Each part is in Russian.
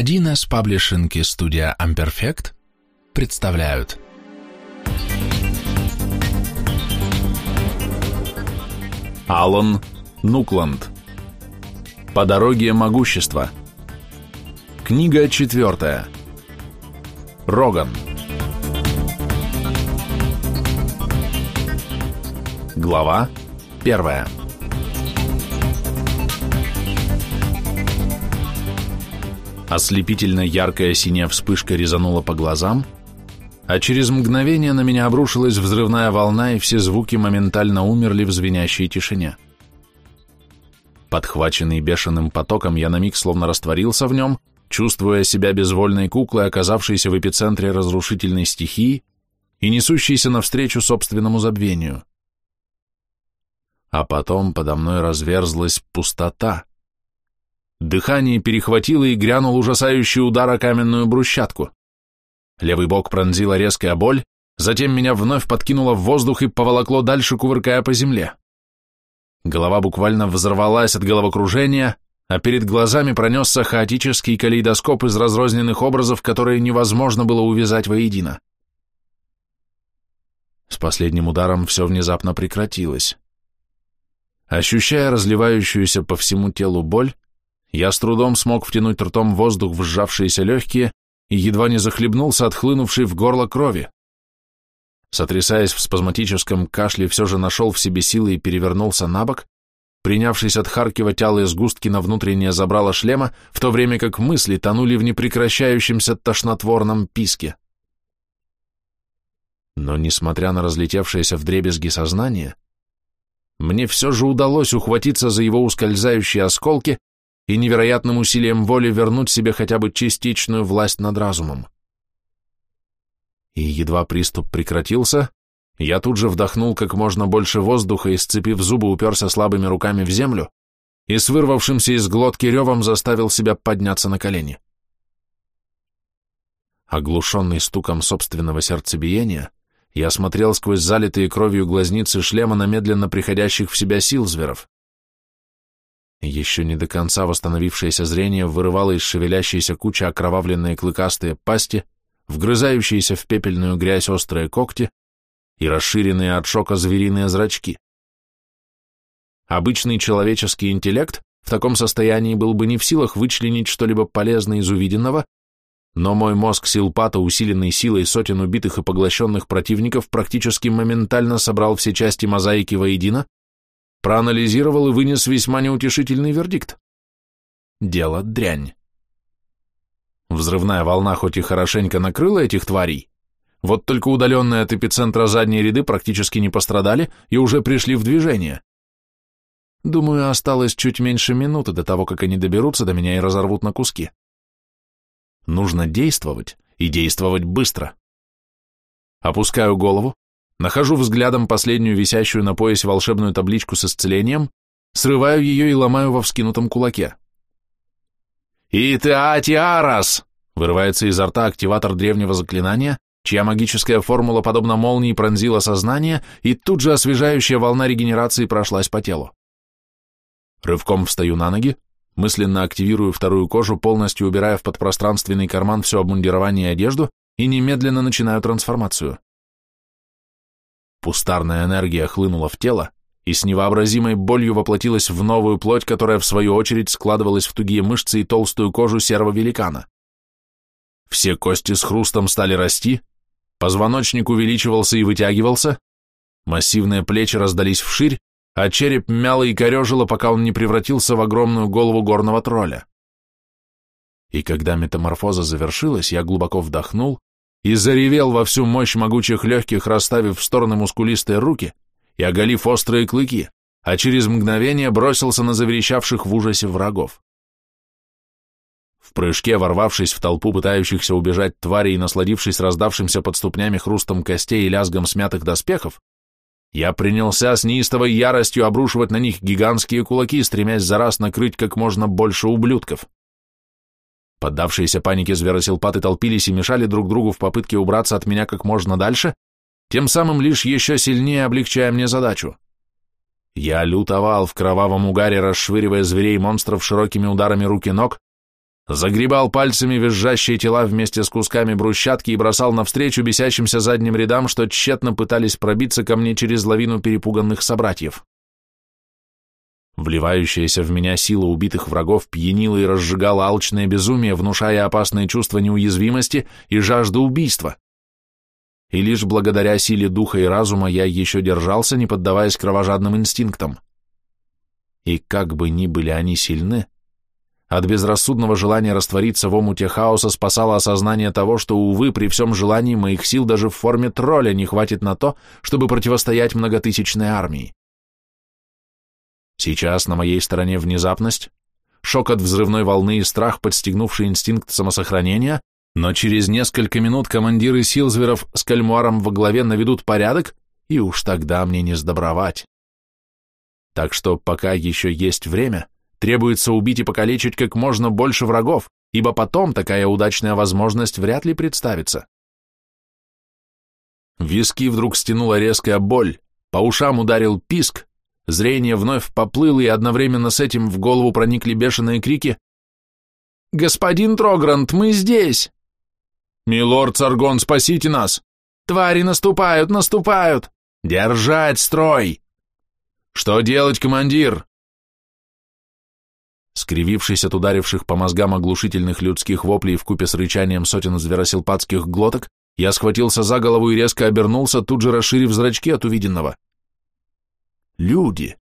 1С Паблишинг и студия Amperfect представляют. Алан Нукланд. По дороге могущества Книга четвертая. Роган. Глава первая Ослепительно яркая синяя вспышка резанула по глазам, а через мгновение на меня обрушилась взрывная волна, и все звуки моментально умерли в звенящей тишине. Подхваченный бешеным потоком, я на миг словно растворился в нем, чувствуя себя безвольной куклой, оказавшейся в эпицентре разрушительной стихии и несущейся навстречу собственному забвению. А потом подо мной разверзлась пустота — Дыхание перехватило и грянул ужасающий удар о каменную брусчатку. Левый бок пронзила резкая боль, затем меня вновь подкинуло в воздух и поволокло дальше, кувыркая по земле. Голова буквально взорвалась от головокружения, а перед глазами пронесся хаотический калейдоскоп из разрозненных образов, которые невозможно было увязать воедино. С последним ударом все внезапно прекратилось. Ощущая разливающуюся по всему телу боль, я с трудом смог втянуть ртом воздух в сжавшиеся легкие и едва не захлебнулся от хлынувшей в горло крови. Сотрясаясь в спазматическом кашле, все же нашел в себе силы и перевернулся на бок, принявшись отхаркивать алые сгустки на внутреннее забрало шлема, в то время как мысли тонули в непрекращающемся тошнотворном писке. Но, несмотря на разлетевшееся вдребезги сознание, мне все же удалось ухватиться за его ускользающие осколки и невероятным усилием воли вернуть себе хотя бы частичную власть над разумом. И едва приступ прекратился, я тут же вдохнул как можно больше воздуха и, сцепив зубы, уперся слабыми руками в землю и с вырвавшимся из глотки ревом заставил себя подняться на колени. Оглушенный стуком собственного сердцебиения, я смотрел сквозь залитые кровью глазницы шлема на медленно приходящих в себя силзверов. Еще не до конца восстановившееся зрение вырывало из шевелящейся кучи окровавленные клыкастые пасти, вгрызающиеся в пепельную грязь острые когти и расширенные от шока звериные зрачки. Обычный человеческий интеллект в таком состоянии был бы не в силах вычленить что-либо полезное из увиденного, но мой мозг силпата, усиленный силой сотен убитых и поглощенных противников, практически моментально собрал все части мозаики воедино проанализировал и вынес весьма неутешительный вердикт. Дело дрянь. Взрывная волна хоть и хорошенько накрыла этих тварей, вот только удаленные от эпицентра задние ряды практически не пострадали и уже пришли в движение. Думаю, осталось чуть меньше минуты до того, как они доберутся до меня и разорвут на куски. Нужно действовать, и действовать быстро. Опускаю голову, Нахожу взглядом последнюю висящую на поясе волшебную табличку с исцелением, срываю ее и ломаю во вскинутом кулаке. «Итеатиарас!» — вырывается изо рта активатор древнего заклинания, чья магическая формула, подобно молнии, пронзила сознание, и тут же освежающая волна регенерации прошлась по телу. Рывком встаю на ноги, мысленно активирую вторую кожу, полностью убирая в подпространственный карман все обмундирование и одежду, и немедленно начинаю трансформацию. Пустарная энергия хлынула в тело и с невообразимой болью воплотилась в новую плоть, которая, в свою очередь, складывалась в тугие мышцы и толстую кожу серого великана. Все кости с хрустом стали расти, позвоночник увеличивался и вытягивался, массивные плечи раздались вширь, а череп мяло и корежило, пока он не превратился в огромную голову горного тролля. И когда метаморфоза завершилась, я глубоко вдохнул и заревел во всю мощь могучих легких, расставив в стороны мускулистые руки и оголив острые клыки, а через мгновение бросился на заверещавших в ужасе врагов. В прыжке, ворвавшись в толпу пытающихся убежать тварей и насладившись раздавшимся под ступнями хрустом костей и лязгом смятых доспехов, я принялся с неистовой яростью обрушивать на них гигантские кулаки, стремясь за раз накрыть как можно больше ублюдков. Поддавшиеся панике зверосилпаты толпились и мешали друг другу в попытке убраться от меня как можно дальше, тем самым лишь еще сильнее облегчая мне задачу. Я лютовал в кровавом угаре, расшвыривая зверей и монстров широкими ударами рук и ног, загребал пальцами визжащие тела вместе с кусками брусчатки и бросал навстречу бесящимся задним рядам, что тщетно пытались пробиться ко мне через лавину перепуганных собратьев. Вливающаяся в меня сила убитых врагов пьянила и разжигала алчное безумие, внушая опасные чувства неуязвимости и жажды убийства. И лишь благодаря силе духа и разума я еще держался, не поддаваясь кровожадным инстинктам. И как бы ни были они сильны, от безрассудного желания раствориться в омуте хаоса спасало осознание того, что, увы, при всем желании моих сил даже в форме тролля не хватит на то, чтобы противостоять многотысячной армии. Сейчас на моей стороне внезапность, шок от взрывной волны и страх, подстегнувший инстинкт самосохранения, но через несколько минут командиры сил зверов с кальмуаром во главе наведут порядок, и уж тогда мне не сдобровать. Так что пока еще есть время, требуется убить и покалечить как можно больше врагов, ибо потом такая удачная возможность вряд ли представится. Виски вдруг стянула резкая боль, по ушам ударил писк, Зрение вновь поплыло, и одновременно с этим в голову проникли бешеные крики «Господин Трогрант, мы здесь!» «Милорд Саргон, спасите нас! Твари наступают, наступают! Держать строй!» «Что делать, командир?» Скривившись от ударивших по мозгам оглушительных людских воплей в купе с рычанием сотен зверосилпатских глоток, я схватился за голову и резко обернулся, тут же расширив зрачки от увиденного люди.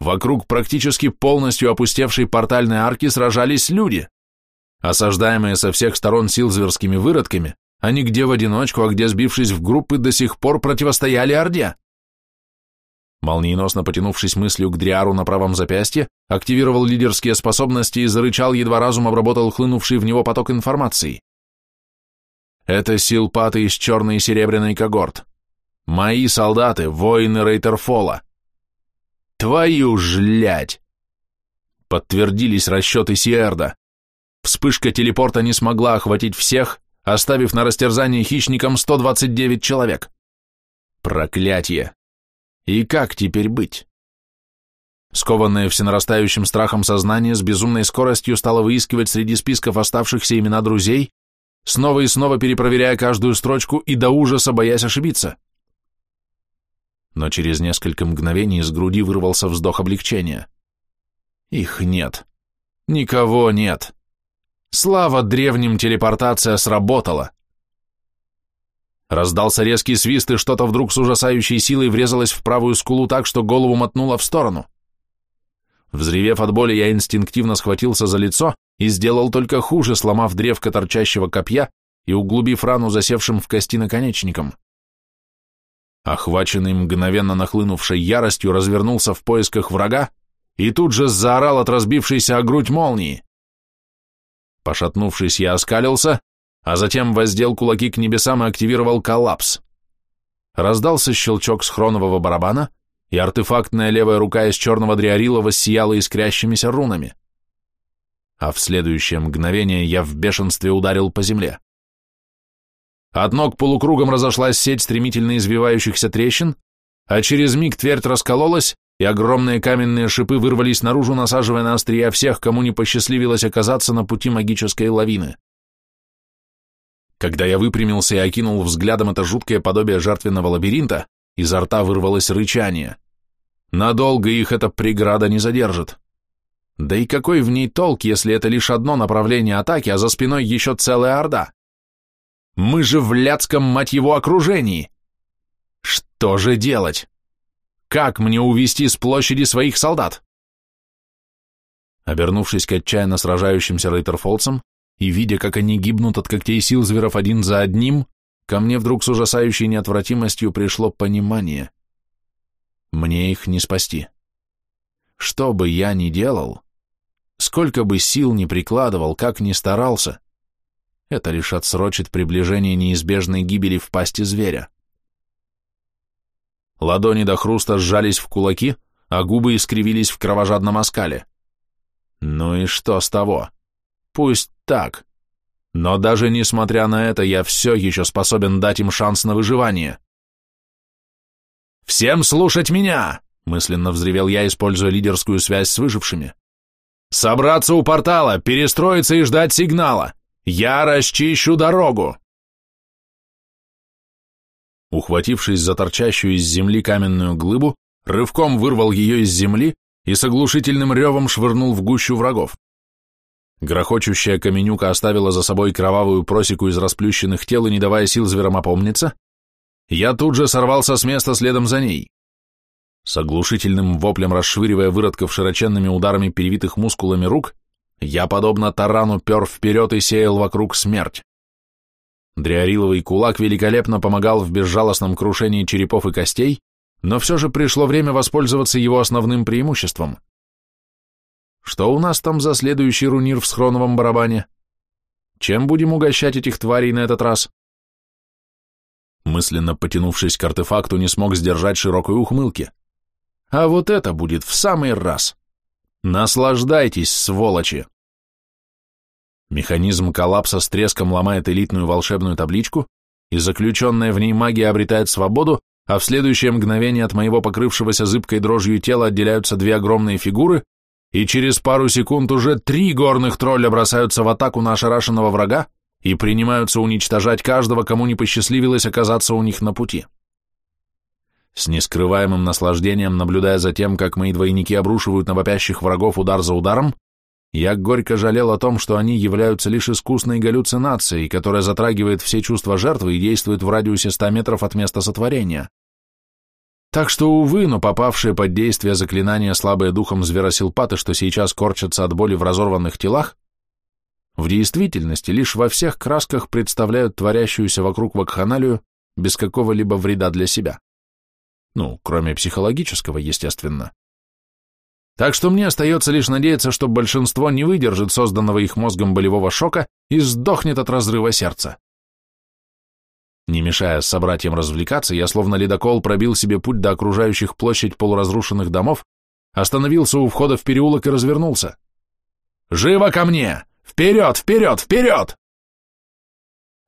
Вокруг практически полностью опустевшей портальной арки сражались люди. Осаждаемые со всех сторон силзверскими выродками, они где в одиночку, а где сбившись в группы, до сих пор противостояли Орде. Молниеносно потянувшись мыслью к Дриару на правом запястье, активировал лидерские способности и зарычал, едва разум обработал хлынувший в него поток информации. Это силпаты из черной и серебряной когорт. Мои солдаты, воины Рейтерфола. Твою жлять! Подтвердились расчеты Сиэрда. Вспышка телепорта не смогла охватить всех, оставив на растерзание хищникам 129 человек. Проклятие! И как теперь быть? Скованное всенарастающим страхом сознание с безумной скоростью стало выискивать среди списков оставшихся имена друзей, снова и снова перепроверяя каждую строчку и до ужаса боясь ошибиться но через несколько мгновений из груди вырвался вздох облегчения. Их нет. Никого нет. Слава древним, телепортация сработала. Раздался резкий свист, и что-то вдруг с ужасающей силой врезалось в правую скулу так, что голову мотнуло в сторону. Взревев от боли, я инстинктивно схватился за лицо и сделал только хуже, сломав древко торчащего копья и углубив рану засевшим в кости наконечником. Охваченный мгновенно нахлынувшей яростью, развернулся в поисках врага и тут же заорал от разбившейся о грудь молнии. Пошатнувшись, я оскалился, а затем воздел кулаки к небесам и активировал коллапс. Раздался щелчок схронового барабана, и артефактная левая рука из черного дриарила воссияла искрящимися рунами. А в следующее мгновение я в бешенстве ударил по земле. От ног полукругом разошлась сеть стремительно извивающихся трещин, а через миг твердь раскололась, и огромные каменные шипы вырвались наружу, насаживая на острия всех, кому не посчастливилось оказаться на пути магической лавины. Когда я выпрямился и окинул взглядом это жуткое подобие жертвенного лабиринта, изо рта вырвалось рычание. Надолго их эта преграда не задержит. Да и какой в ней толк, если это лишь одно направление атаки, а за спиной еще целая орда? Мы же в ляцком, мать его, окружении. Что же делать? Как мне увести с площади своих солдат? Обернувшись к отчаянно сражающимся рейтерфолцам и видя, как они гибнут от когтей сил зверов один за одним, ко мне вдруг с ужасающей неотвратимостью пришло понимание. Мне их не спасти. Что бы я ни делал, сколько бы сил ни прикладывал, как ни старался, это лишь отсрочит приближение неизбежной гибели в пасти зверя. Ладони до хруста сжались в кулаки, а губы искривились в кровожадном оскале. Ну и что с того? Пусть так. Но даже несмотря на это, я все еще способен дать им шанс на выживание. «Всем слушать меня!» — мысленно взревел я, используя лидерскую связь с выжившими. Собраться у портала, перестроиться и ждать сигнала! Я расчищу дорогу!» Ухватившись за торчащую из земли каменную глыбу, рывком вырвал ее из земли и с оглушительным ревом швырнул в гущу врагов. Грохочущая каменюка оставила за собой кровавую просеку из расплющенных тел и, не давая сил зверам опомниться, я тут же сорвался с места следом за ней. С оглушительным воплем расшвыривая выродков широченными ударами перевитых мускулами рук, я, подобно тарану, пер вперед и сеял вокруг смерть. Дриариловый кулак великолепно помогал в безжалостном крушении черепов и костей, но все же пришло время воспользоваться его основным преимуществом. Что у нас там за следующий рунир в схроновом барабане? Чем будем угощать этих тварей на этот раз? Мысленно потянувшись к артефакту, не смог сдержать широкой ухмылки. А вот это будет в самый раз. Наслаждайтесь, сволочи! Механизм коллапса с треском ломает элитную волшебную табличку, и заключенная в ней магия обретает свободу, а в следующее мгновение от моего покрывшегося зыбкой дрожью тела отделяются две огромные фигуры, и через пару секунд уже три горных тролля бросаются в атаку на ошарашенного врага и принимаются уничтожать каждого, кому не посчастливилось оказаться у них на пути. С нескрываемым наслаждением, наблюдая за тем, как мои двойники обрушивают на вопящих врагов удар за ударом, я горько жалел о том, что они являются лишь искусной галлюцинацией, которая затрагивает все чувства жертвы и действует в радиусе 100 метров от места сотворения. Так что, увы, но попавшие под действие заклинания слабые духом зверосилпаты, что сейчас корчатся от боли в разорванных телах, в действительности лишь во всех красках представляют творящуюся вокруг вакханалию без какого-либо вреда для себя. Ну, кроме психологического, естественно. Так что мне остается лишь надеяться, что большинство не выдержит созданного их мозгом болевого шока и сдохнет от разрыва сердца. Не мешая собратьям развлекаться, я словно ледокол пробил себе путь до окружающих площадь полуразрушенных домов, остановился у входа в переулок и развернулся. «Живо ко мне! Вперед, вперед, вперед!»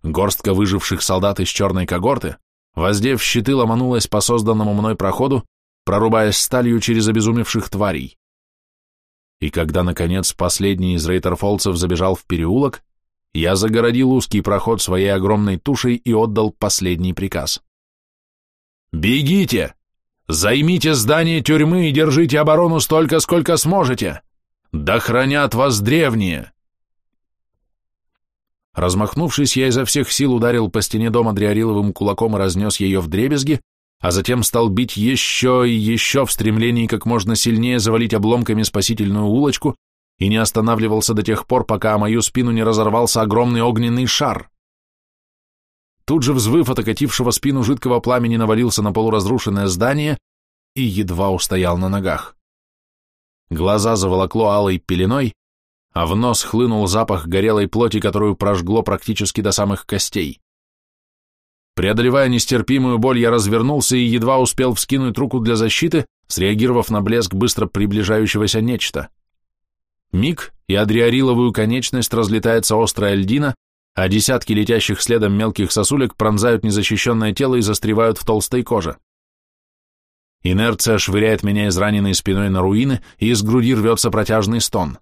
Горстка выживших солдат из черной когорты, воздев щиты, ломанулась по созданному мной проходу, прорубаясь сталью через обезумевших тварей. И когда, наконец, последний из рейтерфолцев забежал в переулок, я загородил узкий проход своей огромной тушей и отдал последний приказ. «Бегите! Займите здание тюрьмы и держите оборону столько, сколько сможете! Да хранят вас древние!» Размахнувшись, я изо всех сил ударил по стене дома Дриариловым кулаком и разнес ее в дребезги, а затем стал бить еще и еще в стремлении как можно сильнее завалить обломками спасительную улочку, и не останавливался до тех пор, пока мою спину не разорвался огромный огненный шар. Тут же взвыв от окатившего спину жидкого пламени навалился на полуразрушенное здание и едва устоял на ногах. Глаза заволокло алой пеленой, а в нос хлынул запах горелой плоти, которую прожгло практически до самых костей. Преодолевая нестерпимую боль, я развернулся и едва успел вскинуть руку для защиты, среагировав на блеск быстро приближающегося нечто. Миг, и адриариловую конечность разлетается острая льдина, а десятки летящих следом мелких сосулек пронзают незащищенное тело и застревают в толстой коже. Инерция швыряет меня израненной спиной на руины, и из груди рвется протяжный стон.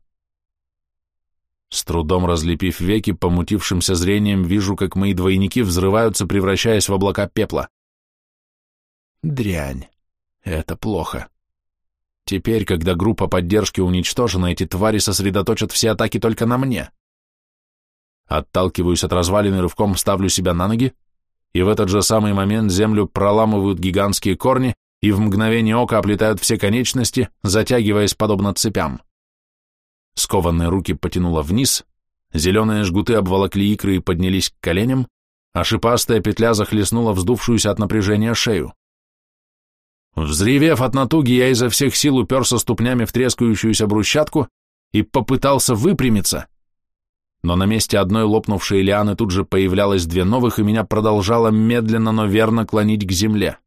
С трудом разлепив веки, помутившимся зрением вижу, как мои двойники взрываются, превращаясь в облака пепла. Дрянь. Это плохо. Теперь, когда группа поддержки уничтожена, эти твари сосредоточат все атаки только на мне. Отталкиваюсь от развалины, рывком ставлю себя на ноги, и в этот же самый момент землю проламывают гигантские корни и в мгновение ока оплетают все конечности, затягиваясь подобно цепям. Скованные руки потянуло вниз, зеленые жгуты обволокли икры и поднялись к коленям, а шипастая петля захлестнула вздувшуюся от напряжения шею. Взревев от натуги, я изо всех сил уперся ступнями в трескающуюся брусчатку и попытался выпрямиться. Но на месте одной лопнувшей лианы тут же появлялось две новых, и меня продолжало медленно, но верно клонить к земле.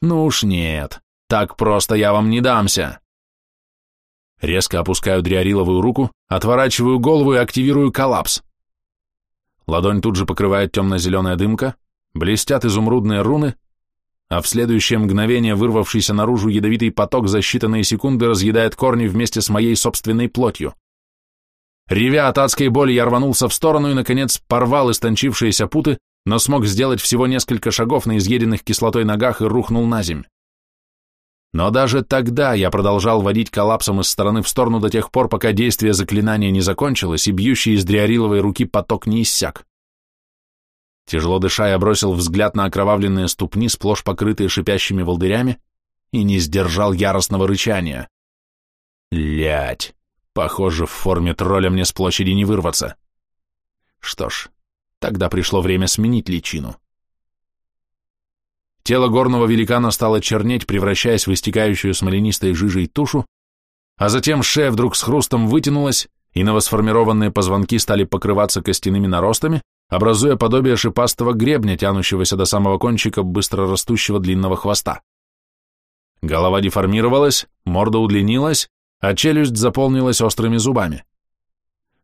Ну уж нет, так просто я вам не дамся. Резко опускаю дриариловую руку, отворачиваю голову и активирую коллапс. Ладонь тут же покрывает темно-зеленая дымка, блестят изумрудные руны, а в следующее мгновение вырвавшийся наружу ядовитый поток за считанные секунды разъедает корни вместе с моей собственной плотью. Ревя от адской боли, я рванулся в сторону и, наконец, порвал истончившиеся путы, но смог сделать всего несколько шагов на изъеденных кислотой ногах и рухнул на земь. Но даже тогда я продолжал водить коллапсом из стороны в сторону до тех пор, пока действие заклинания не закончилось и бьющий из дриариловой руки поток не иссяк. Тяжело дыша, я бросил взгляд на окровавленные ступни, сплошь покрытые шипящими волдырями, и не сдержал яростного рычания. Лять! Похоже, в форме тролля мне с площади не вырваться. Что ж, тогда пришло время сменить личину. Тело горного великана стало чернеть, превращаясь в истекающую смоленистой жижей тушу, а затем шея вдруг с хрустом вытянулась, и новосформированные позвонки стали покрываться костяными наростами, образуя подобие шипастого гребня, тянущегося до самого кончика быстро растущего длинного хвоста. Голова деформировалась, морда удлинилась, а челюсть заполнилась острыми зубами.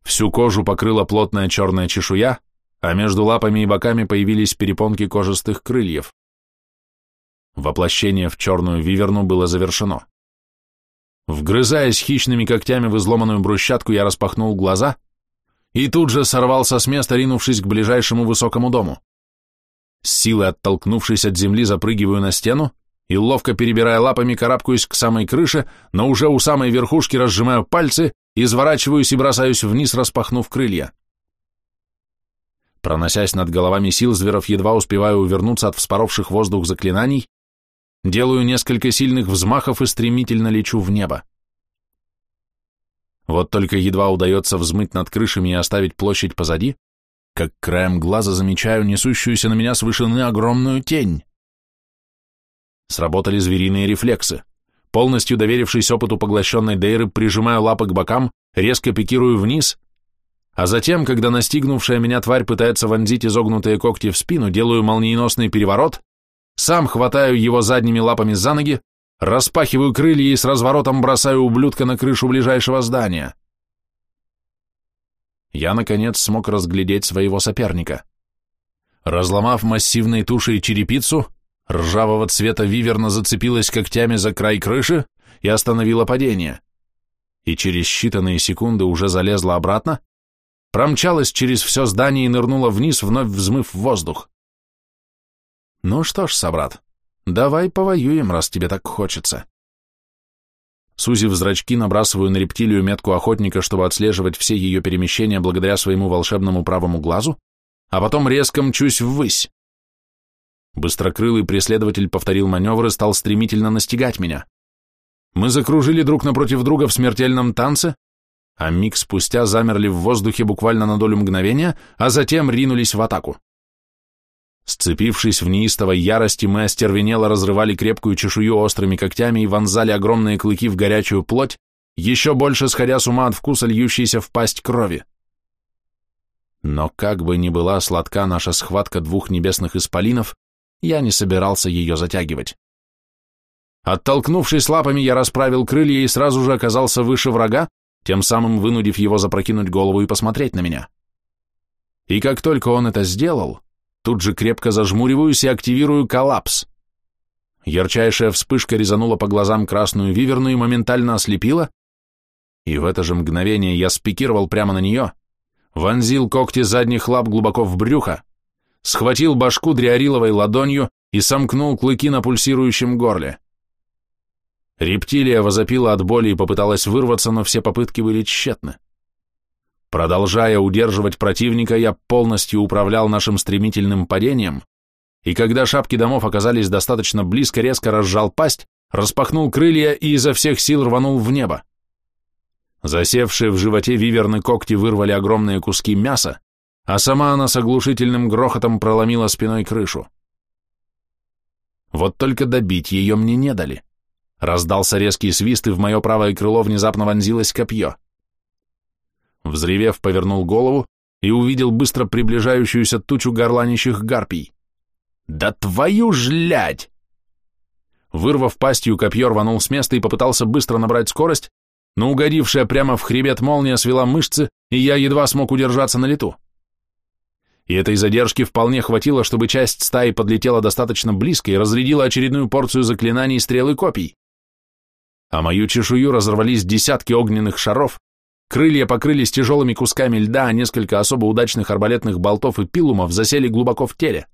Всю кожу покрыла плотная черная чешуя, а между лапами и боками появились перепонки кожистых крыльев. Воплощение в черную виверну было завершено. Вгрызаясь хищными когтями в изломанную брусчатку, я распахнул глаза и тут же сорвался с места, ринувшись к ближайшему высокому дому. С силой оттолкнувшись от земли, запрыгиваю на стену и, ловко перебирая лапами, карабкаюсь к самой крыше, но уже у самой верхушки разжимаю пальцы, изворачиваюсь и бросаюсь вниз, распахнув крылья. Проносясь над головами сил, Зверов едва успеваю увернуться от вспоровших воздух заклинаний, делаю несколько сильных взмахов и стремительно лечу в небо. Вот только едва удается взмыть над крышами и оставить площадь позади, как краем глаза замечаю несущуюся на меня с вышины огромную тень. Сработали звериные рефлексы. Полностью доверившись опыту поглощенной Дейры, прижимаю лапы к бокам, резко пикирую вниз, а затем, когда настигнувшая меня тварь пытается вонзить изогнутые когти в спину, делаю молниеносный переворот, сам хватаю его задними лапами за ноги, распахиваю крылья и с разворотом бросаю ублюдка на крышу ближайшего здания. Я, наконец, смог разглядеть своего соперника. Разломав массивной тушей черепицу, ржавого цвета виверна зацепилась когтями за край крыши и остановила падение. И через считанные секунды уже залезла обратно, промчалась через все здание и нырнула вниз, вновь взмыв в воздух. Ну что ж, собрат, давай повоюем, раз тебе так хочется. Сузив зрачки, набрасываю на рептилию метку охотника, чтобы отслеживать все ее перемещения благодаря своему волшебному правому глазу, а потом резко мчусь ввысь. Быстрокрылый преследователь повторил маневр и стал стремительно настигать меня. Мы закружили друг напротив друга в смертельном танце, а миг спустя замерли в воздухе буквально на долю мгновения, а затем ринулись в атаку. Сцепившись в неистовой ярости, мы остервенело разрывали крепкую чешую острыми когтями и вонзали огромные клыки в горячую плоть, еще больше сходя с ума от вкуса льющейся в пасть крови. Но как бы ни была сладка наша схватка двух небесных исполинов, я не собирался ее затягивать. Оттолкнувшись лапами, я расправил крылья и сразу же оказался выше врага, тем самым вынудив его запрокинуть голову и посмотреть на меня. И как только он это сделал, Тут же крепко зажмуриваюсь и активирую коллапс. Ярчайшая вспышка резанула по глазам красную виверну и моментально ослепила, и в это же мгновение я спикировал прямо на нее, вонзил когти задних лап глубоко в брюхо, схватил башку дриариловой ладонью и сомкнул клыки на пульсирующем горле. Рептилия возопила от боли и попыталась вырваться, но все попытки были тщетны. Продолжая удерживать противника, я полностью управлял нашим стремительным падением, и когда шапки домов оказались достаточно близко, резко разжал пасть, распахнул крылья и изо всех сил рванул в небо. Засевшие в животе виверны когти вырвали огромные куски мяса, а сама она с оглушительным грохотом проломила спиной крышу. Вот только добить ее мне не дали. Раздался резкий свист, и в мое правое крыло внезапно вонзилось копье. Взревев, повернул голову и увидел быстро приближающуюся тучу горланищих гарпий. «Да твою жлядь!» Вырвав пастью, копье рванул с места и попытался быстро набрать скорость, но угодившая прямо в хребет молния свела мышцы, и я едва смог удержаться на лету. и этой задержки вполне хватило, чтобы часть стаи подлетела достаточно близко и разрядила очередную порцию заклинаний стрел и копий. А мою чешую разорвались десятки огненных шаров, крылья покрылись тяжелыми кусками льда, а несколько особо удачных арбалетных болтов и пилумов засели глубоко в теле.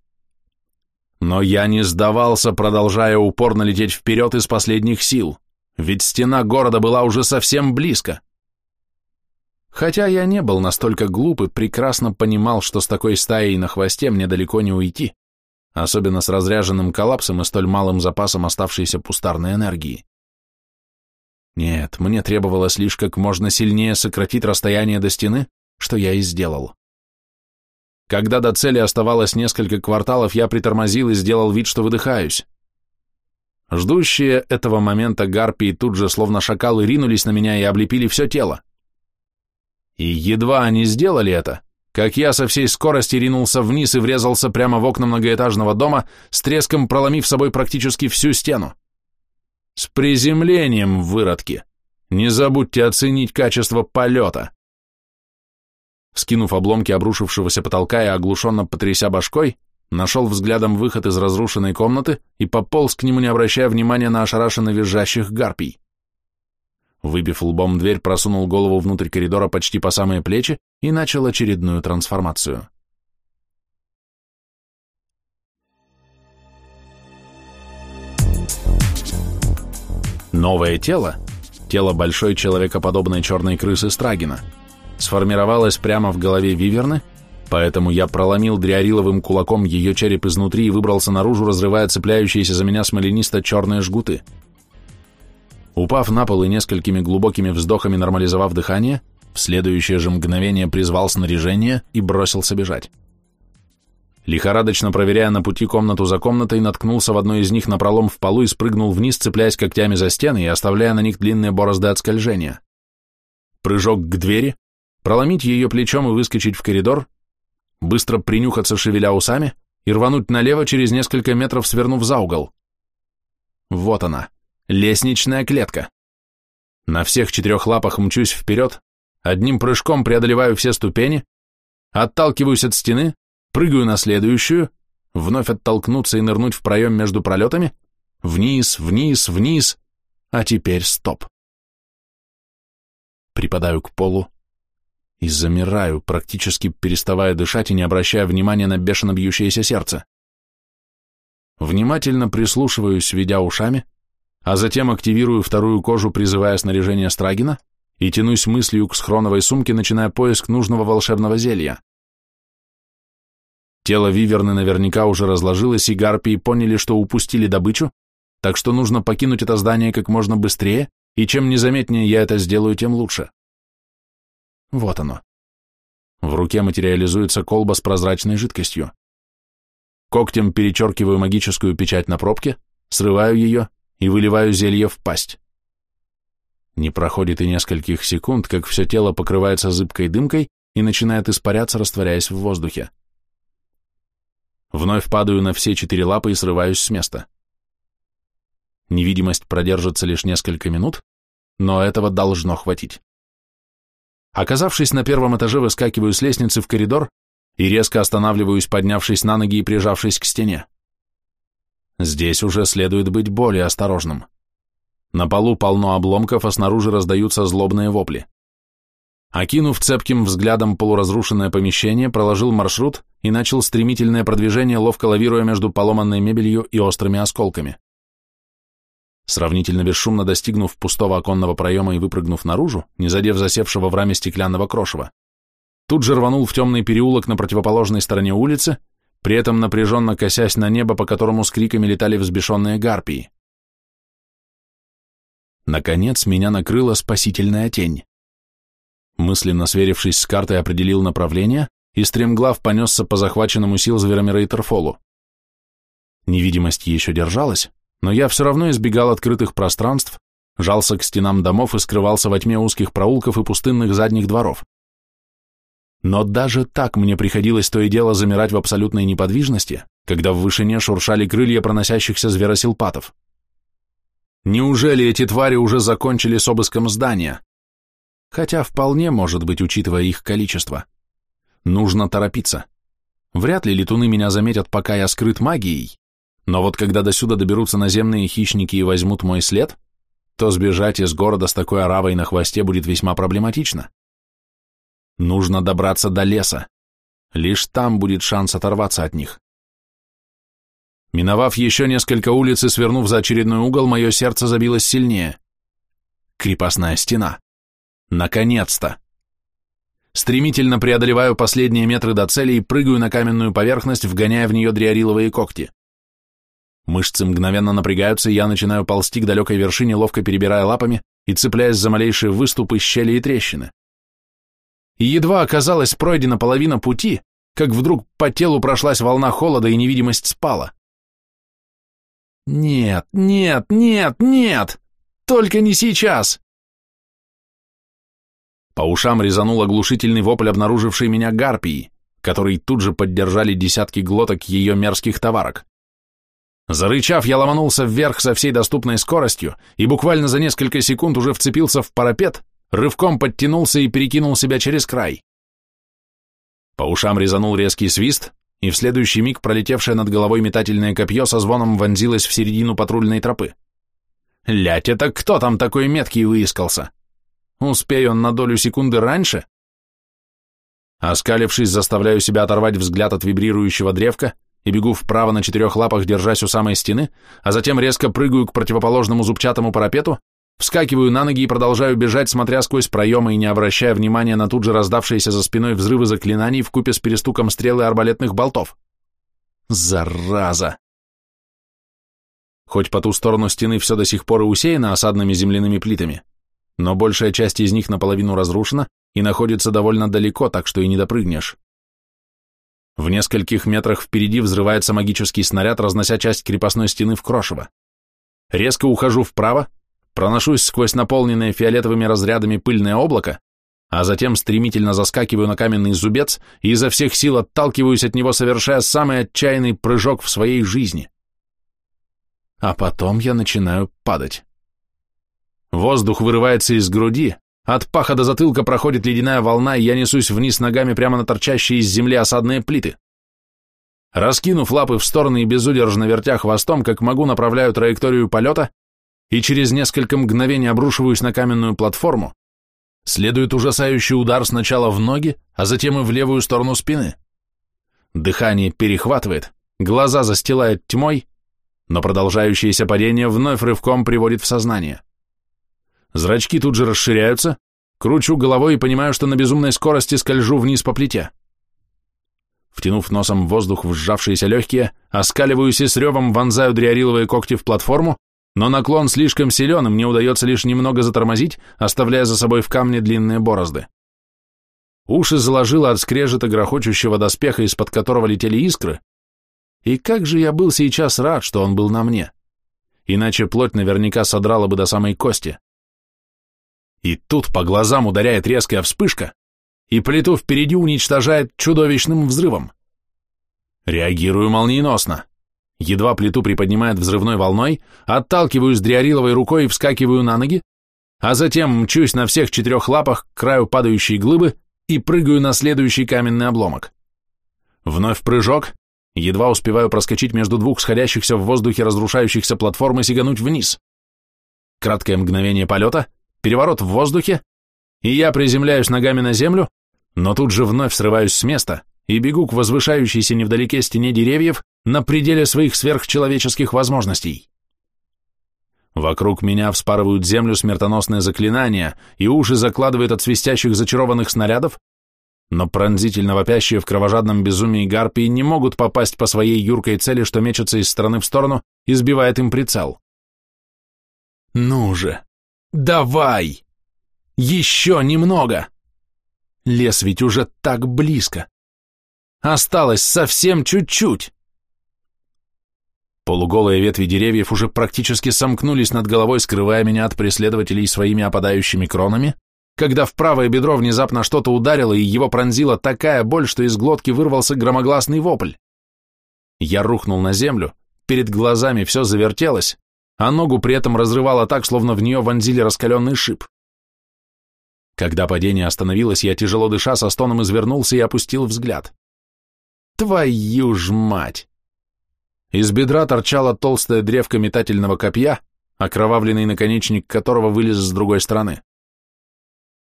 Но я не сдавался, продолжая упорно лететь вперед из последних сил, ведь стена города была уже совсем близко. Хотя я не был настолько глуп и прекрасно понимал, что с такой стаей на хвосте мне далеко не уйти, особенно с разряженным коллапсом и столь малым запасом оставшейся пустарной энергии. Нет, мне требовалось лишь как можно сильнее сократить расстояние до стены, что я и сделал. Когда до цели оставалось несколько кварталов, я притормозил и сделал вид, что выдыхаюсь. Ждущие этого момента гарпии тут же, словно шакалы, ринулись на меня и облепили все тело. И едва они сделали это, как я со всей скорости ринулся вниз и врезался прямо в окна многоэтажного дома, с треском проломив собой практически всю стену. С приземлением, выродки! Не забудьте оценить качество полета. Скинув обломки обрушившегося потолка и оглушенно потряся башкой, нашел взглядом выход из разрушенной комнаты и пополз к нему, не обращая внимания на ошарашенно визжащих гарпий. Выбив лбом дверь, просунул голову внутрь коридора почти по самые плечи и начал очередную трансформацию. Новое тело, тело большой человекоподобной черной крысы Страгина, сформировалось прямо в голове Виверны, поэтому я проломил дриариловым кулаком ее череп изнутри и выбрался наружу, разрывая цепляющиеся за меня смоленисто-черные жгуты – Упав на пол и несколькими глубокими вздохами нормализовав дыхание, в следующее же мгновение призвал снаряжение и бросился бежать. Лихорадочно проверяя на пути комнату за комнатой, наткнулся в одной из них на пролом в полу и спрыгнул вниз, цепляясь когтями за стены и оставляя на них длинные борозды от скольжения. Прыжок к двери, проломить ее плечом и выскочить в коридор, быстро принюхаться, шевеля усами, и рвануть налево через несколько метров, свернув за угол. Вот она. Лестничная клетка. На всех четырех лапах мчусь вперед, одним прыжком преодолеваю все ступени, отталкиваюсь от стены, прыгаю на следующую, вновь оттолкнуться и нырнуть в проем между пролетами, вниз, вниз, вниз, а теперь стоп. Припадаю к полу и замираю, практически переставая дышать и не обращая внимания на бешено бьющееся сердце. Внимательно прислушиваюсь, ведя ушами, а затем активирую вторую кожу, призывая снаряжение Страгина, и тянусь мыслью к схроновой сумке, начиная поиск нужного волшебного зелья. Тело Виверны наверняка уже разложилось, и гарпии поняли, что упустили добычу, так что нужно покинуть это здание как можно быстрее, и чем незаметнее я это сделаю, тем лучше. Вот оно. В руке материализуется колба с прозрачной жидкостью. Когтем перечеркиваю магическую печать на пробке, срываю ее и выливаю зелье в пасть. Не проходит и нескольких секунд, как все тело покрывается зыбкой дымкой и начинает испаряться, растворяясь в воздухе. Вновь падаю на все четыре лапы и срываюсь с места. Невидимость продержится лишь несколько минут, но этого должно хватить. Оказавшись на первом этаже, выскакиваю с лестницы в коридор и резко останавливаюсь, поднявшись на ноги и прижавшись к стене. Здесь уже следует быть более осторожным. На полу полно обломков, а снаружи раздаются злобные вопли. Окинув цепким взглядом полуразрушенное помещение, проложил маршрут и начал стремительное продвижение, ловко лавируя между поломанной мебелью и острыми осколками. Сравнительно бесшумно достигнув пустого оконного проема и выпрыгнув наружу, не задев засевшего в раме стеклянного крошева, тут же рванул в темный переулок на противоположной стороне улицы при этом напряженно косясь на небо, по которому с криками летали взбешенные гарпии. Наконец меня накрыла спасительная тень. Мысленно сверившись с картой, определил направление и стремглав понесся по захваченному сил Зверомирейтерфолу. Невидимость еще держалась, но я все равно избегал открытых пространств, жался к стенам домов и скрывался во тьме узких проулков и пустынных задних дворов. Но даже так мне приходилось то и дело замирать в абсолютной неподвижности, когда в вышине шуршали крылья проносящихся зверосилпатов. Неужели эти твари уже закончили с обыском здания? Хотя вполне может быть, учитывая их количество. Нужно торопиться. Вряд ли летуны меня заметят, пока я скрыт магией, но вот когда до сюда доберутся наземные хищники и возьмут мой след, то сбежать из города с такой оравой на хвосте будет весьма проблематично. Нужно добраться до леса. Лишь там будет шанс оторваться от них. Миновав еще несколько улиц и свернув за очередной угол, мое сердце забилось сильнее. Крепостная стена. Наконец-то! Стремительно преодолеваю последние метры до цели и прыгаю на каменную поверхность, вгоняя в нее дриариловые когти. Мышцы мгновенно напрягаются, и я начинаю ползти к далекой вершине, ловко перебирая лапами и цепляясь за малейшие выступы, щели и трещины. И едва оказалась пройдена половина пути, как вдруг по телу прошлась волна холода и невидимость спала. Нет, нет, нет, нет! Только не сейчас! По ушам резанул оглушительный вопль, обнаруживший меня гарпии, который тут же поддержали десятки глоток ее мерзких товарок. Зарычав, я ломанулся вверх со всей доступной скоростью и буквально за несколько секунд уже вцепился в парапет, рывком подтянулся и перекинул себя через край. По ушам резанул резкий свист, и в следующий миг пролетевшее над головой метательное копье со звоном вонзилось в середину патрульной тропы. Лять, это кто там такой меткий выискался? Успей он на долю секунды раньше? Оскалившись, заставляю себя оторвать взгляд от вибрирующего древка и бегу вправо на четырех лапах, держась у самой стены, а затем резко прыгаю к противоположному зубчатому парапету, вскакиваю на ноги и продолжаю бежать, смотря сквозь проемы и не обращая внимания на тут же раздавшиеся за спиной взрывы заклинаний в купе с перестуком стрел и арбалетных болтов. Зараза! Хоть по ту сторону стены все до сих пор и усеяно осадными земляными плитами, но большая часть из них наполовину разрушена и находится довольно далеко, так что и не допрыгнешь. В нескольких метрах впереди взрывается магический снаряд, разнося часть крепостной стены в крошево. Резко ухожу вправо, проношусь сквозь наполненное фиолетовыми разрядами пыльное облако, а затем стремительно заскакиваю на каменный зубец и изо всех сил отталкиваюсь от него, совершая самый отчаянный прыжок в своей жизни. А потом я начинаю падать. Воздух вырывается из груди, от паха до затылка проходит ледяная волна, и я несусь вниз ногами прямо на торчащие из земли осадные плиты. Раскинув лапы в стороны и безудержно вертя хвостом, как могу, направляю траекторию полета и через несколько мгновений обрушиваюсь на каменную платформу. Следует ужасающий удар сначала в ноги, а затем и в левую сторону спины. Дыхание перехватывает, глаза застилает тьмой, но продолжающееся падение вновь рывком приводит в сознание. Зрачки тут же расширяются, кручу головой и понимаю, что на безумной скорости скольжу вниз по плите. Втянув носом воздух в сжавшиеся легкие, оскаливаюсь и с ревом вонзаю дриариловые когти в платформу, но наклон слишком силен, и мне удается лишь немного затормозить, оставляя за собой в камне длинные борозды. Уши заложило от скрежета грохочущего доспеха, из-под которого летели искры, и как же я был сейчас рад, что он был на мне. Иначе плоть наверняка содрала бы до самой кости. И тут по глазам ударяет резкая вспышка, и плиту впереди уничтожает чудовищным взрывом. Реагирую молниеносно. Едва плиту приподнимает взрывной волной, отталкиваюсь дриариловой рукой и вскакиваю на ноги, а затем мчусь на всех четырех лапах к краю падающей глыбы и прыгаю на следующий каменный обломок. Вновь прыжок, едва успеваю проскочить между двух сходящихся в воздухе разрушающихся платформ и сигануть вниз. Краткое мгновение полета — переворот в воздухе, и я приземляюсь ногами на землю, но тут же вновь срываюсь с места и бегу к возвышающейся невдалеке стене деревьев на пределе своих сверхчеловеческих возможностей. Вокруг меня вспарывают землю смертоносные заклинания, и уши закладывают от свистящих зачарованных снарядов, но пронзительно вопящие в кровожадном безумии гарпии не могут попасть по своей юркой цели, что мечется из стороны в сторону и сбивает им прицел. Ну же, Давай! Еще немного! Лес ведь уже так близко. Осталось совсем чуть-чуть. Полуголые ветви деревьев уже практически сомкнулись над головой, скрывая меня от преследователей своими опадающими кронами, когда в правое бедро внезапно что-то ударило, и его пронзила такая боль, что из глотки вырвался громогласный вопль. Я рухнул на землю, перед глазами все завертелось, а ногу при этом разрывало так, словно в нее вонзили раскаленный шип. Когда падение остановилось, я тяжело дыша со стоном извернулся и опустил взгляд. Твою ж мать! Из бедра торчала толстая древка метательного копья, окровавленный наконечник которого вылез с другой стороны.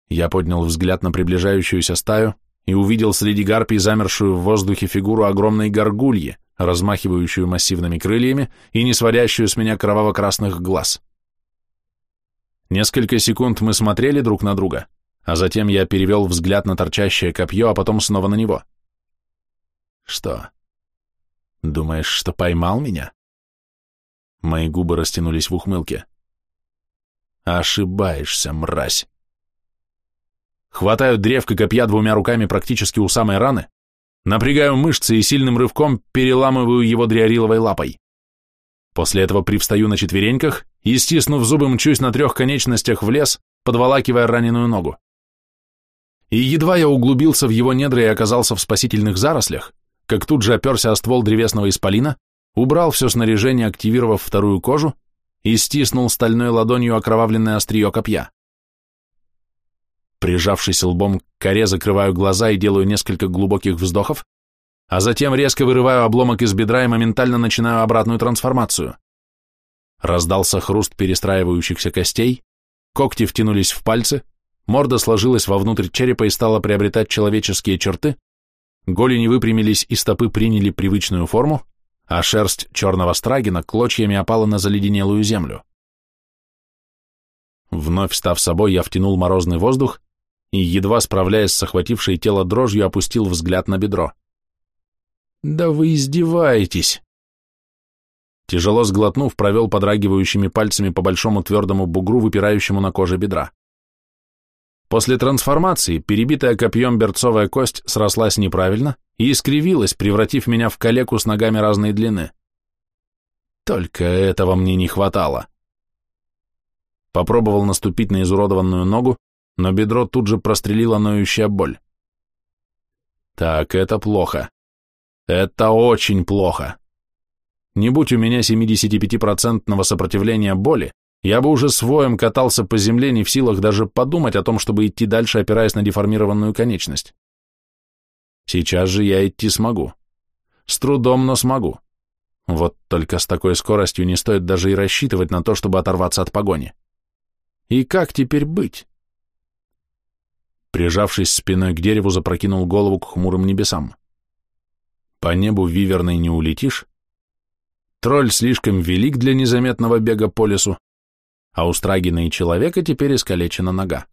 Я поднял взгляд на приближающуюся стаю и увидел среди гарпий замершую в воздухе фигуру огромной горгульи, размахивающую массивными крыльями и не сводящую с меня кроваво-красных глаз. Несколько секунд мы смотрели друг на друга, а затем я перевел взгляд на торчащее копье, а потом снова на него. Что? Думаешь, что поймал меня? Мои губы растянулись в ухмылке. Ошибаешься, мразь. Хватаю древко копья двумя руками практически у самой раны, напрягаю мышцы и сильным рывком переламываю его дриариловой лапой. После этого привстаю на четвереньках и, стиснув зубы, мчусь на трех конечностях в лес, подволакивая раненую ногу. И едва я углубился в его недра и оказался в спасительных зарослях, как тут же оперся о ствол древесного исполина, убрал все снаряжение, активировав вторую кожу, и стиснул стальной ладонью окровавленное острие копья. Прижавшись лбом к коре, закрываю глаза и делаю несколько глубоких вздохов, а затем резко вырываю обломок из бедра и моментально начинаю обратную трансформацию. Раздался хруст перестраивающихся костей, когти втянулись в пальцы, морда сложилась вовнутрь черепа и стала приобретать человеческие черты, голени выпрямились и стопы приняли привычную форму, а шерсть черного страгина клочьями опала на заледенелую землю. Вновь став собой, я втянул морозный воздух и, едва справляясь с охватившей тело дрожью, опустил взгляд на бедро. «Да вы издеваетесь!» Тяжело сглотнув, провел подрагивающими пальцами по большому твердому бугру, выпирающему на коже бедра. После трансформации перебитая копьем берцовая кость срослась неправильно и искривилась, превратив меня в калеку с ногами разной длины. Только этого мне не хватало. Попробовал наступить на изуродованную ногу, но бедро тут же прострелила ноющая боль. Так, это плохо. Это очень плохо. Не будь у меня 75-процентного сопротивления боли, я бы уже своем катался по земле, не в силах даже подумать о том, чтобы идти дальше, опираясь на деформированную конечность. Сейчас же я идти смогу. С трудом, но смогу. Вот только с такой скоростью не стоит даже и рассчитывать на то, чтобы оторваться от погони. И как теперь быть? Прижавшись спиной к дереву, запрокинул голову к хмурым небесам. По небу виверной не улетишь. Тролль слишком велик для незаметного бега по лесу, а у Страгина и человека теперь искалечена нога.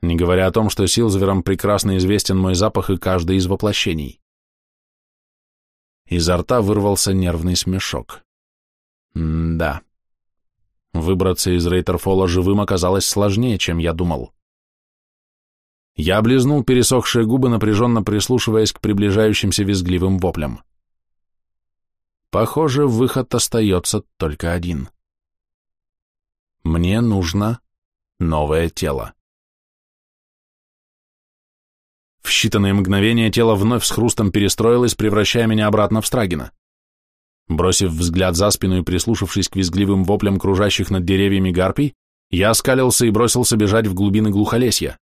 Не говоря о том, что Силзверам прекрасно известен мой запах и каждый из воплощений. Изо рта вырвался нервный смешок. М да. Выбраться из Рейтерфола живым оказалось сложнее, чем я думал. Я облизнул пересохшие губы, напряженно прислушиваясь к приближающимся визгливым воплям. Похоже, выход остается только один. Мне нужно новое тело. В считанные мгновения тело вновь с хрустом перестроилось, превращая меня обратно в Страгина. Бросив взгляд за спину и прислушавшись к визгливым воплям кружащих над деревьями гарпий, я оскалился и бросился бежать в глубины глухолесья.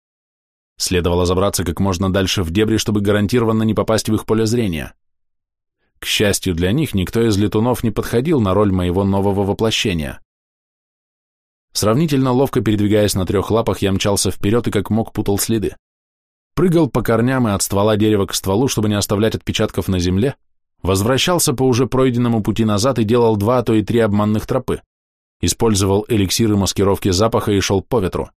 Следовало забраться как можно дальше в дебри, чтобы гарантированно не попасть в их поле зрения. К счастью для них, никто из летунов не подходил на роль моего нового воплощения. Сравнительно ловко передвигаясь на трех лапах, я мчался вперед и как мог путал следы. Прыгал по корням и от ствола дерева к стволу, чтобы не оставлять отпечатков на земле, возвращался по уже пройденному пути назад и делал два, а то и три обманных тропы. Использовал эликсиры маскировки запаха и шел по ветру.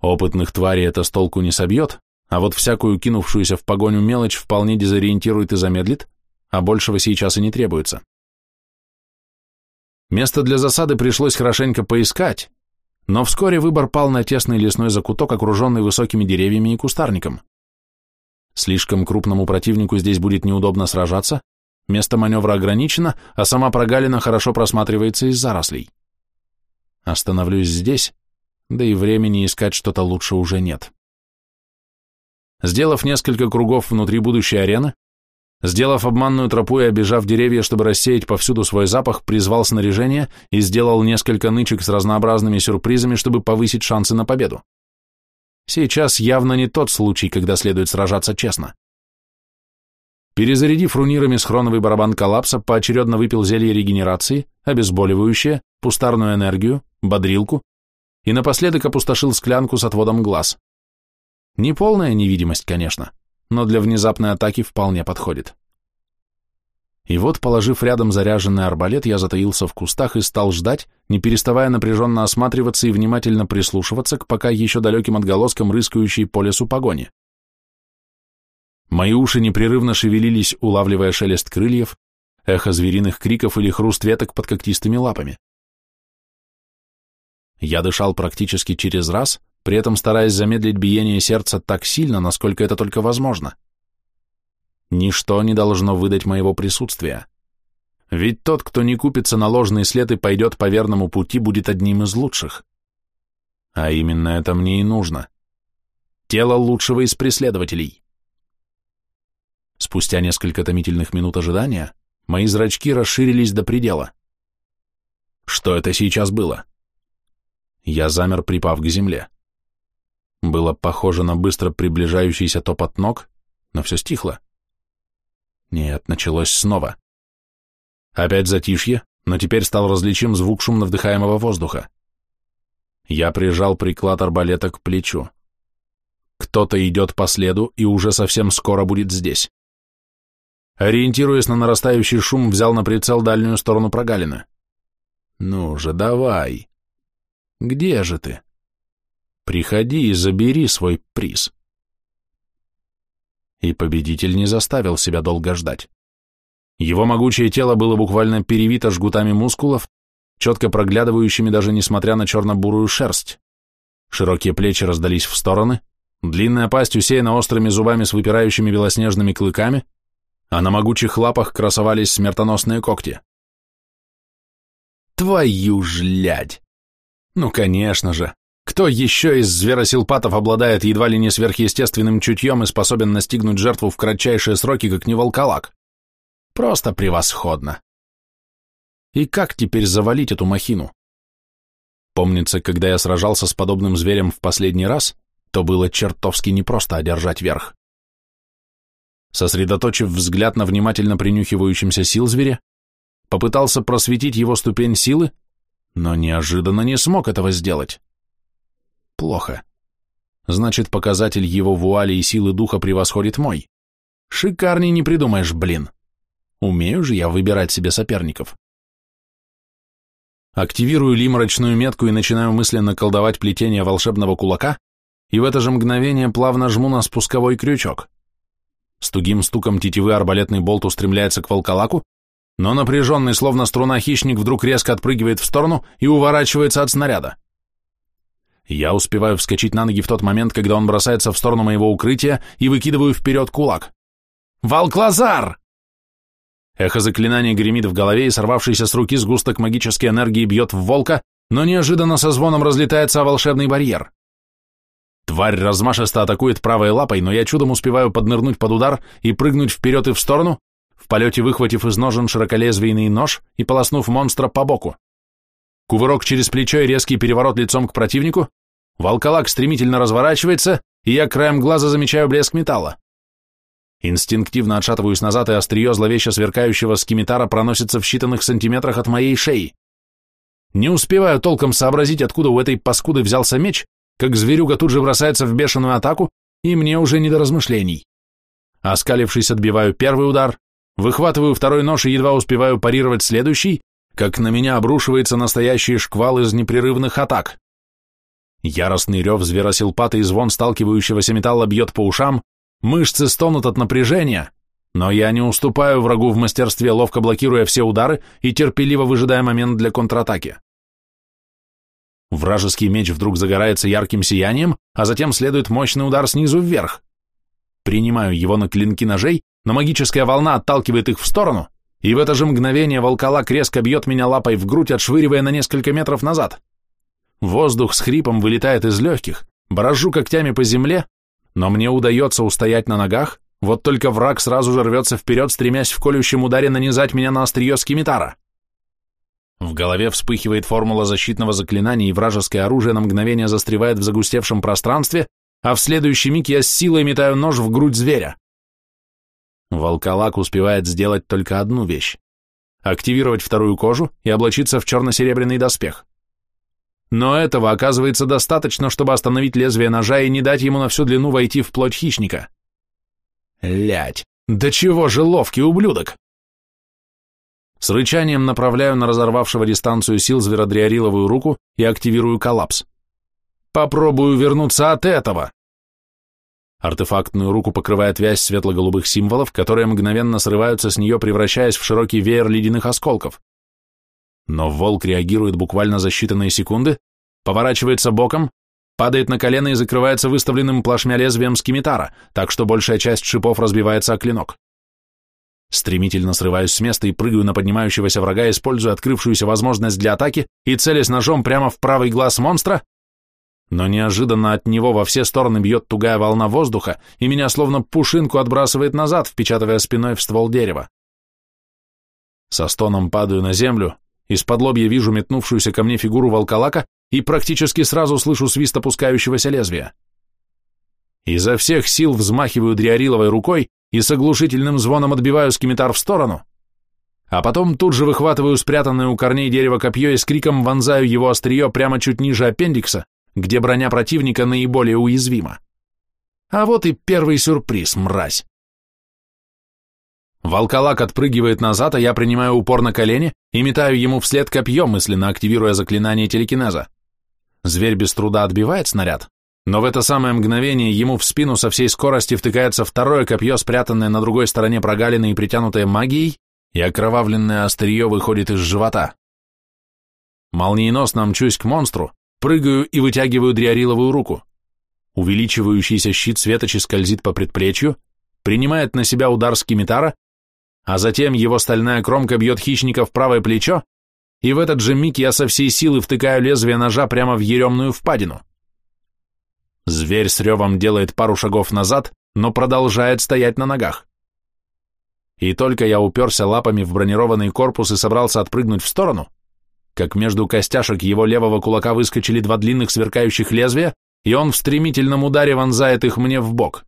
Опытных тварей это с толку не собьет, а вот всякую кинувшуюся в погоню мелочь вполне дезориентирует и замедлит, а большего сейчас и не требуется. Место для засады пришлось хорошенько поискать, но вскоре выбор пал на тесный лесной закуток, окруженный высокими деревьями и кустарником. Слишком крупному противнику здесь будет неудобно сражаться, место маневра ограничено, а сама прогалина хорошо просматривается из зарослей. Остановлюсь здесь, да и времени искать что-то лучше уже нет. Сделав несколько кругов внутри будущей арены, сделав обманную тропу и обижав деревья, чтобы рассеять повсюду свой запах, призвал снаряжение и сделал несколько нычек с разнообразными сюрпризами, чтобы повысить шансы на победу. Сейчас явно не тот случай, когда следует сражаться честно. Перезарядив рунирами схроновый барабан коллапса, поочередно выпил зелье регенерации, обезболивающее, пустарную энергию, бодрилку и напоследок опустошил склянку с отводом глаз. Не полная невидимость, конечно, но для внезапной атаки вполне подходит. И вот, положив рядом заряженный арбалет, я затаился в кустах и стал ждать, не переставая напряженно осматриваться и внимательно прислушиваться к пока еще далеким отголоскам рыскающей по лесу погони. Мои уши непрерывно шевелились, улавливая шелест крыльев, эхо звериных криков или хруст веток под когтистыми лапами. Я дышал практически через раз, при этом стараясь замедлить биение сердца так сильно, насколько это только возможно. Ничто не должно выдать моего присутствия. Ведь тот, кто не купится на ложный след и пойдет по верному пути, будет одним из лучших. А именно это мне и нужно. Тело лучшего из преследователей. Спустя несколько томительных минут ожидания мои зрачки расширились до предела. Что это сейчас было? Я замер, припав к земле. Было похоже на быстро приближающийся топот ног, но все стихло. Нет, началось снова. Опять затишье, но теперь стал различим звук шумно вдыхаемого воздуха. Я прижал приклад арбалета к плечу. Кто-то идет по следу и уже совсем скоро будет здесь. Ориентируясь на нарастающий шум, взял на прицел дальнюю сторону прогалины. «Ну же, давай! Где же ты? Приходи и забери свой приз!» И победитель не заставил себя долго ждать. Его могучее тело было буквально перевито жгутами мускулов, четко проглядывающими даже несмотря на черно-бурую шерсть. Широкие плечи раздались в стороны, длинная пасть усеяна острыми зубами с выпирающими белоснежными клыками, а на могучих лапах красовались смертоносные когти. Твою жлядь! Ну, конечно же, кто еще из зверосилпатов обладает едва ли не сверхъестественным чутьем и способен настигнуть жертву в кратчайшие сроки, как не волколак? Просто превосходно. И как теперь завалить эту махину? Помнится, когда я сражался с подобным зверем в последний раз, то было чертовски непросто одержать верх. Сосредоточив взгляд на внимательно принюхивающемся сил зверя, попытался просветить его ступень силы, но неожиданно не смог этого сделать. Плохо. Значит, показатель его вуали и силы духа превосходит мой. Шикарней не придумаешь, блин. Умею же я выбирать себе соперников. Активирую лиморочную метку и начинаю мысленно колдовать плетение волшебного кулака, и в это же мгновение плавно жму на спусковой крючок. С тугим стуком тетивы арбалетный болт устремляется к волколаку, но напряженный, словно струна хищник, вдруг резко отпрыгивает в сторону и уворачивается от снаряда. Я успеваю вскочить на ноги в тот момент, когда он бросается в сторону моего укрытия и выкидываю вперед кулак. «Волклазар!» Эхо заклинания гремит в голове, и сорвавшийся с руки сгусток магической энергии бьет в волка, но неожиданно со звоном разлетается о волшебный барьер. Тварь размашисто атакует правой лапой, но я чудом успеваю поднырнуть под удар и прыгнуть вперед и в сторону, в полете выхватив из ножен широколезвийный нож и полоснув монстра по боку. Кувырок через плечо и резкий переворот лицом к противнику, волколак стремительно разворачивается, и я краем глаза замечаю блеск металла. Инстинктивно отшатываюсь назад, и острие зловеще сверкающего скимитара проносится в считанных сантиметрах от моей шеи. Не успеваю толком сообразить, откуда у этой паскуды взялся меч, как зверюга тут же бросается в бешеную атаку, и мне уже не до размышлений. Оскалившись, отбиваю первый удар, выхватываю второй нож и едва успеваю парировать следующий, как на меня обрушивается настоящий шквал из непрерывных атак. Яростный рев зверосилпата и звон сталкивающегося металла бьет по ушам, мышцы стонут от напряжения, но я не уступаю врагу в мастерстве, ловко блокируя все удары и терпеливо выжидая момент для контратаки. Вражеский меч вдруг загорается ярким сиянием, а затем следует мощный удар снизу вверх. Принимаю его на клинки ножей, но магическая волна отталкивает их в сторону, и в это же мгновение волколак резко бьет меня лапой в грудь, отшвыривая на несколько метров назад. Воздух с хрипом вылетает из легких, брожу когтями по земле, но мне удается устоять на ногах, вот только враг сразу же рвется вперед, стремясь в колющем ударе нанизать меня на острие скимитара. В голове вспыхивает формула защитного заклинания, и вражеское оружие на мгновение застревает в загустевшем пространстве, а в следующий миг я с силой метаю нож в грудь зверя. Волколак успевает сделать только одну вещь – активировать вторую кожу и облачиться в черно-серебряный доспех. Но этого оказывается достаточно, чтобы остановить лезвие ножа и не дать ему на всю длину войти в плоть хищника. Лять, да чего же ловкий ублюдок! С рычанием направляю на разорвавшего дистанцию сил зверодриариловую руку и активирую коллапс. Попробую вернуться от этого. Артефактную руку покрывает вязь светло-голубых символов, которые мгновенно срываются с нее, превращаясь в широкий веер ледяных осколков. Но волк реагирует буквально за считанные секунды, поворачивается боком, падает на колено и закрывается выставленным плашмя лезвием скимитара, так что большая часть шипов разбивается о клинок. Стремительно срываюсь с места и прыгаю на поднимающегося врага, используя открывшуюся возможность для атаки и целясь ножом прямо в правый глаз монстра, но неожиданно от него во все стороны бьет тугая волна воздуха, и меня словно пушинку отбрасывает назад, впечатывая спиной в ствол дерева. Со стоном падаю на землю, из-под лобья вижу метнувшуюся ко мне фигуру волколака и практически сразу слышу свист опускающегося лезвия. Изо всех сил взмахиваю дриариловой рукой и с оглушительным звоном отбиваю скимитар в сторону, а потом тут же выхватываю спрятанное у корней дерева копье и с криком вонзаю его острие прямо чуть ниже аппендикса, где броня противника наиболее уязвима. А вот и первый сюрприз, мразь. Волколак отпрыгивает назад, а я принимаю упор на колени и метаю ему вслед копье, мысленно активируя заклинание телекинеза. Зверь без труда отбивает снаряд, но в это самое мгновение ему в спину со всей скорости втыкается второе копье, спрятанное на другой стороне прогалины и притянутое магией, и окровавленное острие выходит из живота. Молниеносно мчусь к монстру, прыгаю и вытягиваю дриариловую руку. Увеличивающийся щит светочи скользит по предплечью, принимает на себя удар скимитара а затем его стальная кромка бьет хищника в правое плечо, и в этот же миг я со всей силы втыкаю лезвие ножа прямо в еремную впадину. Зверь с ревом делает пару шагов назад, но продолжает стоять на ногах. И только я уперся лапами в бронированный корпус и собрался отпрыгнуть в сторону, как между костяшек его левого кулака выскочили два длинных сверкающих лезвия, и он в стремительном ударе вонзает их мне в бок.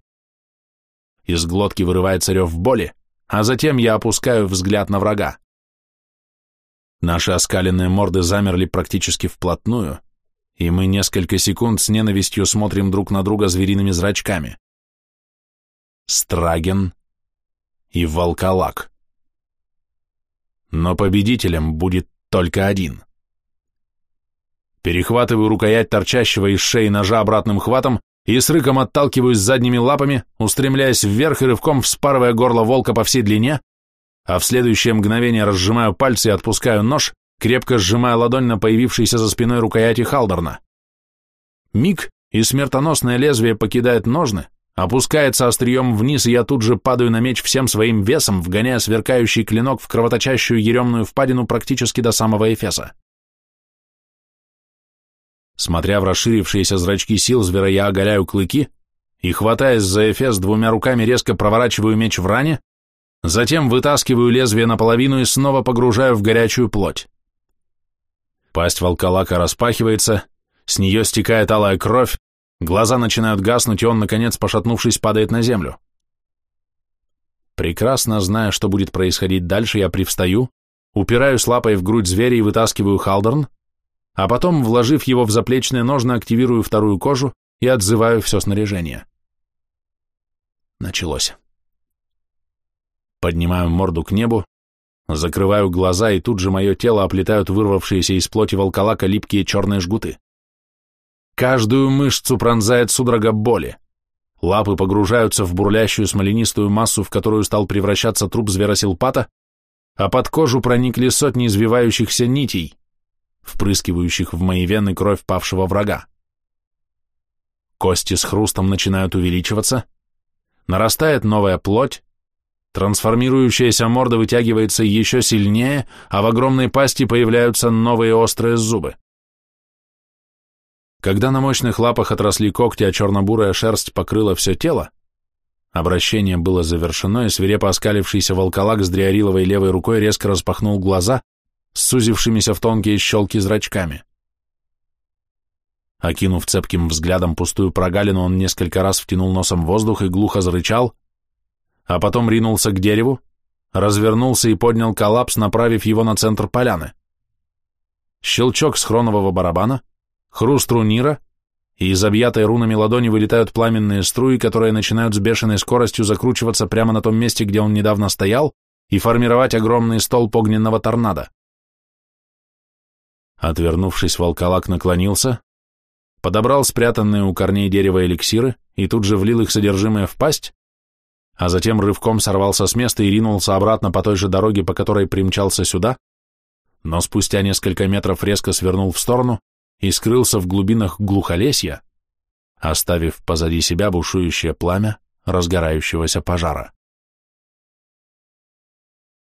Из глотки вырывается рев боли, а затем я опускаю взгляд на врага. Наши оскаленные морды замерли практически вплотную, и мы несколько секунд с ненавистью смотрим друг на друга звериными зрачками. Страген и Волколак. Но победителем будет только один. Перехватываю рукоять торчащего из шеи ножа обратным хватом и с рыком отталкиваюсь задними лапами, устремляясь вверх и рывком вспарывая горло волка по всей длине, а в следующее мгновение разжимаю пальцы и отпускаю нож, крепко сжимая ладонь на появившейся за спиной рукояти Халдорна. Миг, и смертоносное лезвие покидает ножны, опускается острием вниз, и я тут же падаю на меч всем своим весом, вгоняя сверкающий клинок в кровоточащую еремную впадину практически до самого Эфеса. Смотря в расширившиеся зрачки сил звера, я оголяю клыки и, хватаясь за эфес, двумя руками резко проворачиваю меч в ране, затем вытаскиваю лезвие наполовину и снова погружаю в горячую плоть. Пасть волколака распахивается, с нее стекает алая кровь, глаза начинают гаснуть, и он, наконец, пошатнувшись, падает на землю. Прекрасно зная, что будет происходить дальше, я привстаю, упираюсь лапой в грудь зверя и вытаскиваю халдерн, а потом, вложив его в заплечные ножны, активирую вторую кожу и отзываю все снаряжение. Началось. Поднимаю морду к небу, закрываю глаза, и тут же мое тело оплетают вырвавшиеся из плоти волколака липкие черные жгуты. Каждую мышцу пронзает судорога боли. Лапы погружаются в бурлящую смоленистую массу, в которую стал превращаться труп зверосилпата, а под кожу проникли сотни извивающихся нитей, впрыскивающих в мои вены кровь павшего врага. Кости с хрустом начинают увеличиваться, нарастает новая плоть, трансформирующаяся морда вытягивается еще сильнее, а в огромной пасти появляются новые острые зубы. Когда на мощных лапах отросли когти, а черно-бурая шерсть покрыла все тело, обращение было завершено, и свирепо оскалившийся волколак с дриариловой левой рукой резко распахнул глаза, сузившимися в тонкие щелки зрачками. Окинув цепким взглядом пустую прогалину, он несколько раз втянул носом воздух и глухо зарычал, а потом ринулся к дереву, развернулся и поднял коллапс, направив его на центр поляны. Щелчок схронового барабана, хруст рунира, и из объятой рунами ладони вылетают пламенные струи, которые начинают с бешеной скоростью закручиваться прямо на том месте, где он недавно стоял, и формировать огромный столб огненного торнадо. Отвернувшись, волколак наклонился, подобрал спрятанные у корней дерева эликсиры и тут же влил их содержимое в пасть, а затем рывком сорвался с места и ринулся обратно по той же дороге, по которой примчался сюда, но спустя несколько метров резко свернул в сторону и скрылся в глубинах глухолесья, оставив позади себя бушующее пламя разгорающегося пожара.